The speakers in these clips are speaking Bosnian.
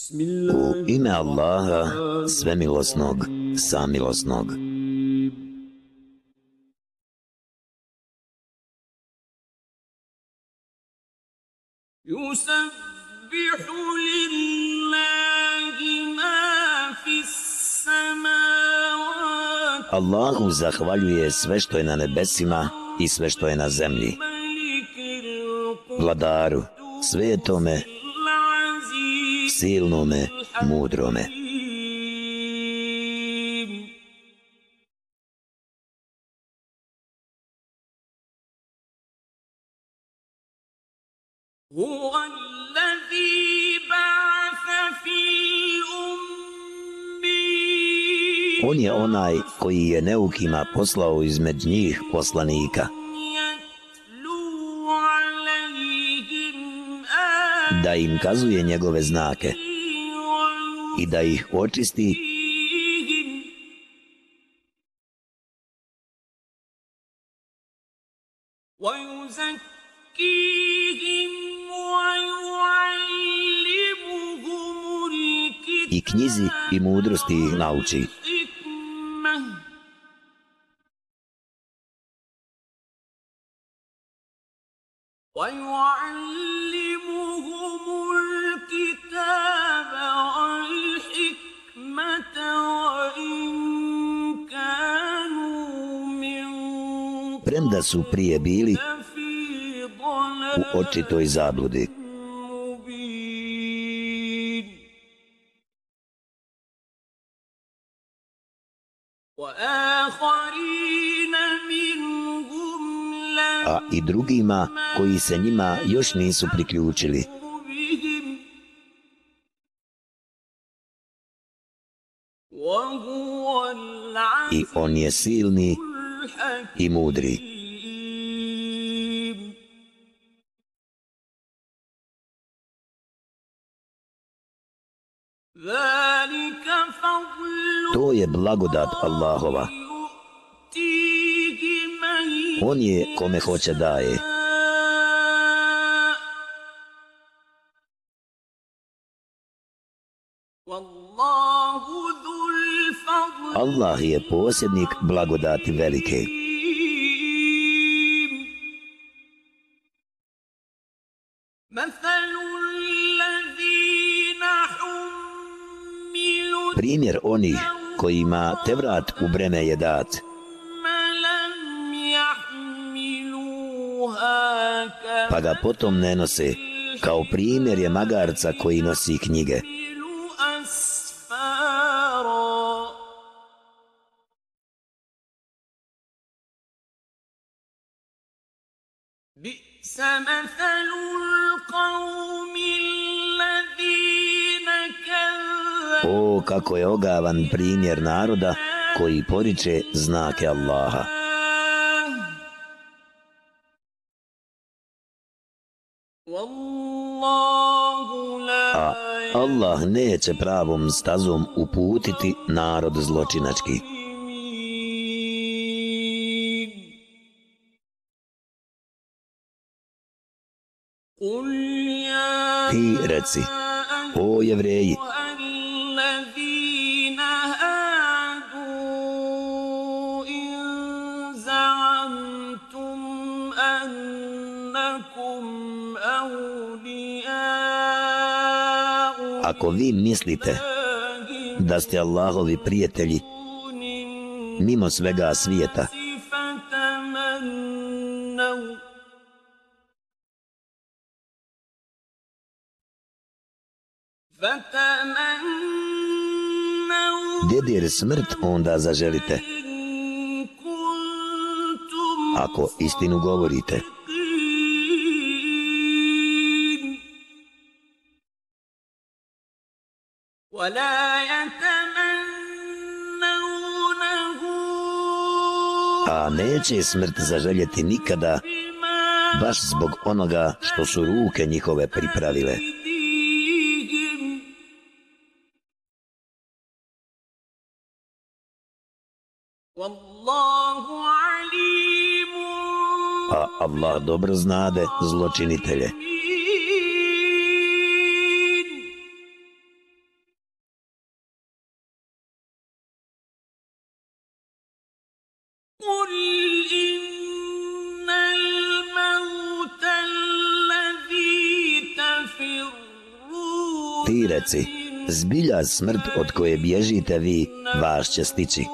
U ime Allaha, svemilosnog, samilosnog. Allahu zahvaljuje sve što je na nebesima i sve što je na zemlji. Vladaru, svetome, silnome, mudrome. On je onaj koji je neukima poslao izmed njih poslanika. Da im kazuje njegove znake i da ih očisti i knjizi i mudrosti ih nauči. Su prije bili u očitoj zabludi. A i drugima koji se njima još nisu priključili. I on je silni i mudri. To je blagodat Allahova. On je kome hoće daje. Allah je posjednik blagodati velike. Primjer onih kojima te vrat u breme je dat. Pa ga potom ne nose, kao primjer je magarca koji nosi knjige. O, kako je ogavan primjer naroda koji poriče znake Allaha. A Allah neće pravom stazom uputiti narod zločinački. Ti reci, o jevreji, ako vi mislite da ste Allahovi prijatelji mimo svega svijeta, Dedir smrt onda zaželite. Ako istinu govorite. A neće smrt zaželjeti nikada, baš zbog onoga što su ruke njihove pripravile. A Allah dobro znade zločinitelje. Ti reci, zbilja smrt od koje bježite vi, vaš će stići.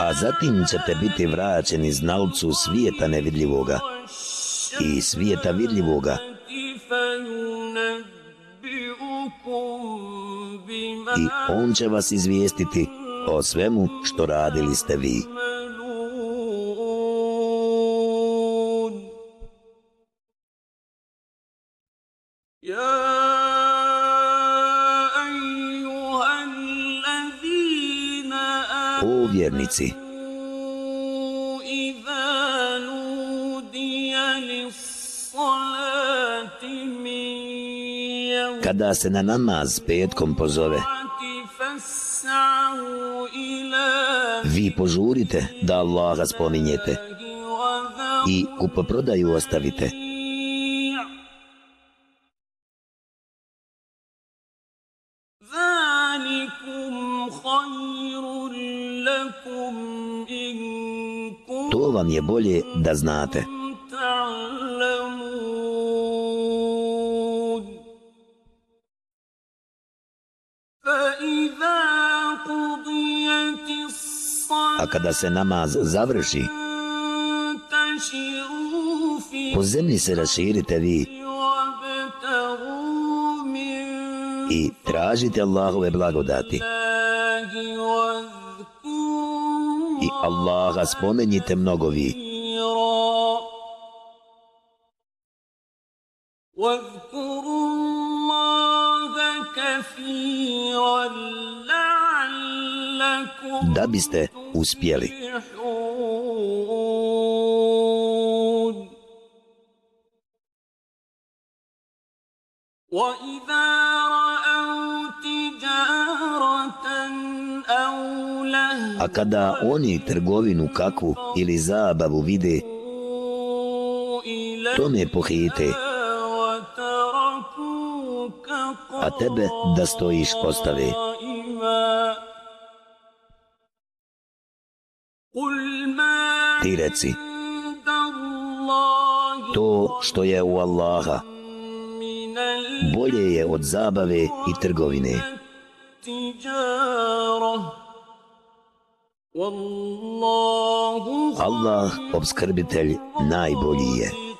A zatim ćete biti vraćeni znalcu svijeta nevidljivoga i svijeta vidljivoga i On će vas izvijestiti o svemu što radili ste vi. O vjernici, kada se na namaz petkom pozove. Vi požurite da Allaha spominjete i kupoprodaju ostavite. To vam je bolje da znate. a kada se namaz završi, po zemlji se raširite vi i tražite Allahove blagodati i Allaha spomenite mnogo vi. Da biste uspjeli. تفلحون وإذا رأوا تجارة أو لهوا A kada oni trgovinu kakvu ili zabavu vide, tome pohite, a tebe da stojiš postave. ti reci. To što je u Allaha Bolje je od zabave i trgovine. Allah obskrbitelj najbolji je.